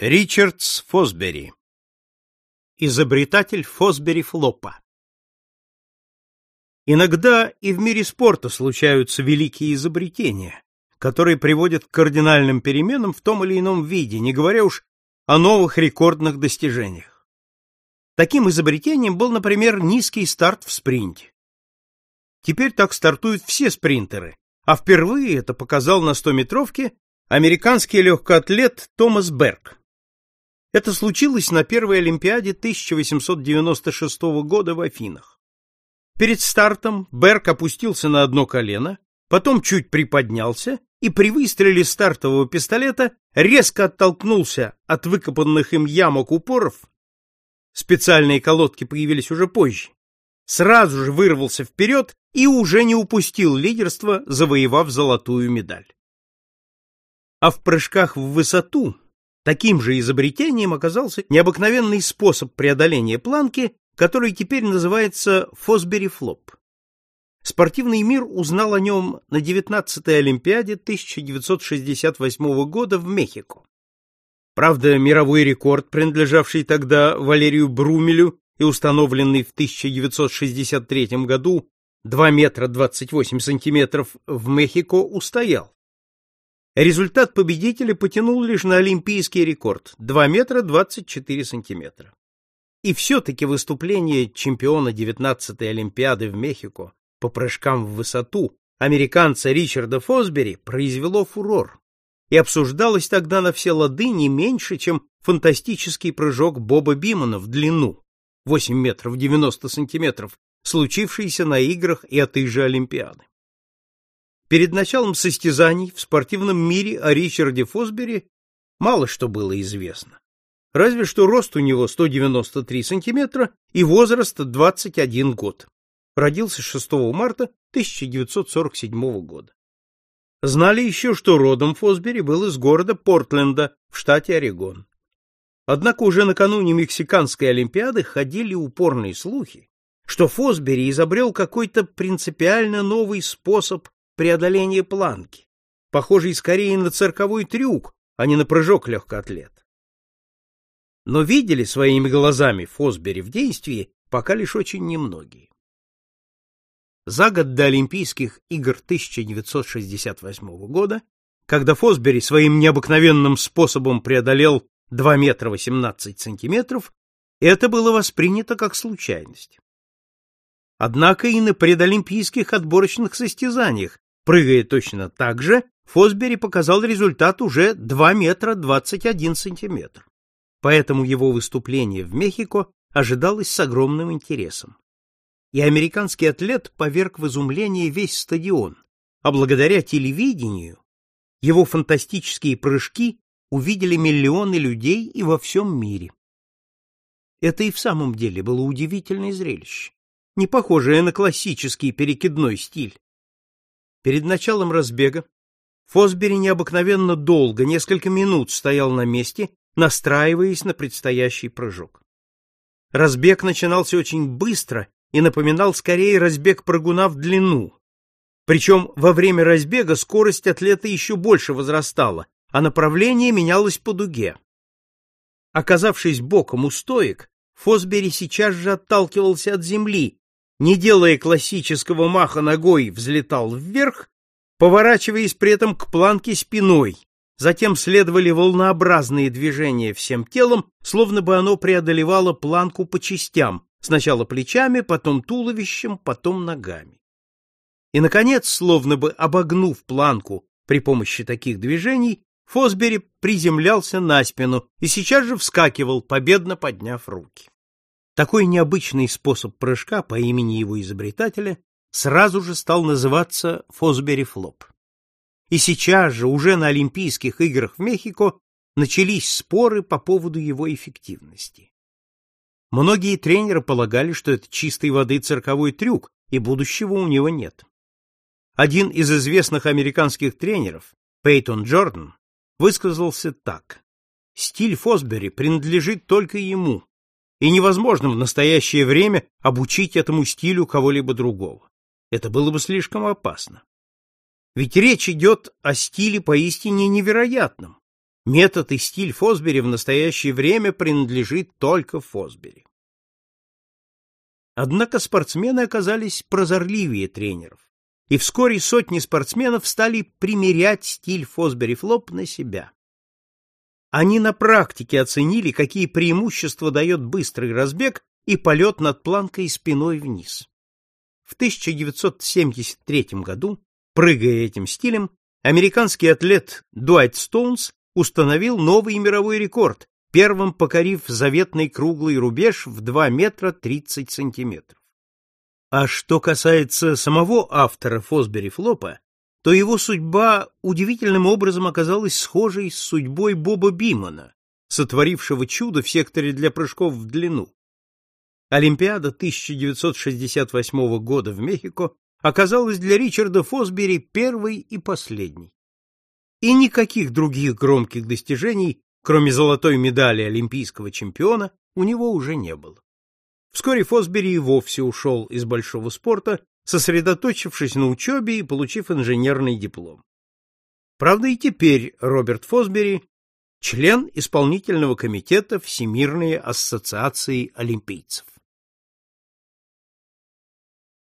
Ричардс Фосбери Изобретатель Фосбери-флопа Иногда и в мире спорта случаются великие изобретения, которые приводят к кардинальным переменам в том или ином виде, не говоря уж о новых рекордных достижениях. Таким изобретением был, например, низкий старт в спринте. Теперь так стартуют все спринтеры, а впервые это показал на 100-метровке американский легкоатлет Томас Берг. Это случилось на первой Олимпиаде 1896 года в Афинах. Перед стартом Берг опустился на одно колено, потом чуть приподнялся и при выстреле стартового пистолета резко оттолкнулся от выкопанных им ямок упоров. Специальные колодки появились уже позже. Сразу же вырвался вперед и уже не упустил лидерство, завоевав золотую медаль. А в прыжках в высоту Таким же изобретением оказался необыкновенный способ преодоления планки, который теперь называется Фосбери-флоп. Спортивный мир узнал о нем на 19-й Олимпиаде 1968 года в Мехико. Правда, мировой рекорд, принадлежавший тогда Валерию Брумелю и установленный в 1963 году 2 метра 28 сантиметров в Мехико, устоял. Результат победителя потянул лишь на олимпийский рекорд 2 метра 24 сантиметра. И все-таки выступление чемпиона 19-й Олимпиады в Мехико по прыжкам в высоту американца Ричарда Фосбери произвело фурор и обсуждалось тогда на все лады не меньше, чем фантастический прыжок Боба Бимана в длину 8 метров 90 сантиметров, случившийся на играх и этой же Олимпиады. Перед началом состязаний в спортивном мире о Ричарде Фосбери мало что было известно. Разве что рост у него 193 сантиметра и возраст 21 год. Родился 6 марта 1947 года. Знали еще, что родом Фосбери был из города Портленда в штате Орегон. Однако уже накануне Мексиканской Олимпиады ходили упорные слухи, что Фосбери изобрел какой-то принципиально новый способ преодоление планки, похожий скорее на цирковой трюк, а не на прыжок легкоатлет. Но видели своими глазами Фосбери в действии пока лишь очень немногие. За год до Олимпийских игр 1968 года, когда Фосбери своим необыкновенным способом преодолел 2 метра 18 сантиметров, это было воспринято как случайность. Однако и на предолимпийских отборочных состязаниях Прыгая точно так же, Фосбери показал результат уже 2 метра 21 сантиметр. Поэтому его выступление в Мехико ожидалось с огромным интересом. И американский атлет поверг в изумление весь стадион, а благодаря телевидению его фантастические прыжки увидели миллионы людей и во всем мире. Это и в самом деле было удивительное зрелище, не похожее на классический перекидной стиль, Перед началом разбега Фосбери необыкновенно долго, несколько минут стоял на месте, настраиваясь на предстоящий прыжок. Разбег начинался очень быстро и напоминал скорее разбег прыгуна в длину. Причем во время разбега скорость атлета еще больше возрастала, а направление менялось по дуге. Оказавшись боком у стоек, Фосбери сейчас же отталкивался от земли не делая классического маха ногой, взлетал вверх, поворачиваясь при этом к планке спиной. Затем следовали волнообразные движения всем телом, словно бы оно преодолевало планку по частям, сначала плечами, потом туловищем, потом ногами. И, наконец, словно бы обогнув планку при помощи таких движений, Фосбери приземлялся на спину и сейчас же вскакивал, победно подняв руки. Такой необычный способ прыжка по имени его изобретателя сразу же стал называться Фосбери-флоп. И сейчас же, уже на Олимпийских играх в Мехико, начались споры по поводу его эффективности. Многие тренеры полагали, что это чистой воды цирковой трюк, и будущего у него нет. Один из известных американских тренеров, Пейтон Джордан, высказался так. Стиль Фосбери принадлежит только ему, и невозможно в настоящее время обучить этому стилю кого-либо другого. Это было бы слишком опасно. Ведь речь идет о стиле поистине невероятном. Метод и стиль Фосбери в настоящее время принадлежит только Фосбери. Однако спортсмены оказались прозорливее тренеров, и вскоре сотни спортсменов стали примерять стиль Фосбери Флоп на себя. Они на практике оценили, какие преимущества дает быстрый разбег и полет над планкой спиной вниз. В 1973 году, прыгая этим стилем, американский атлет Дуайт Стоунс установил новый мировой рекорд, первым покорив заветный круглый рубеж в 2 метра 30 сантиметров. А что касается самого автора Фосбери Флопа, то его судьба удивительным образом оказалась схожей с судьбой Боба Бимана, сотворившего чудо в секторе для прыжков в длину. Олимпиада 1968 года в Мехико оказалась для Ричарда Фосбери первой и последней. И никаких других громких достижений, кроме золотой медали олимпийского чемпиона, у него уже не было. Вскоре Фосбери и вовсе ушел из большого спорта сосредоточившись на учебе и получив инженерный диплом. Правда, и теперь Роберт Фосбери член исполнительного комитета Всемирной ассоциации олимпийцев.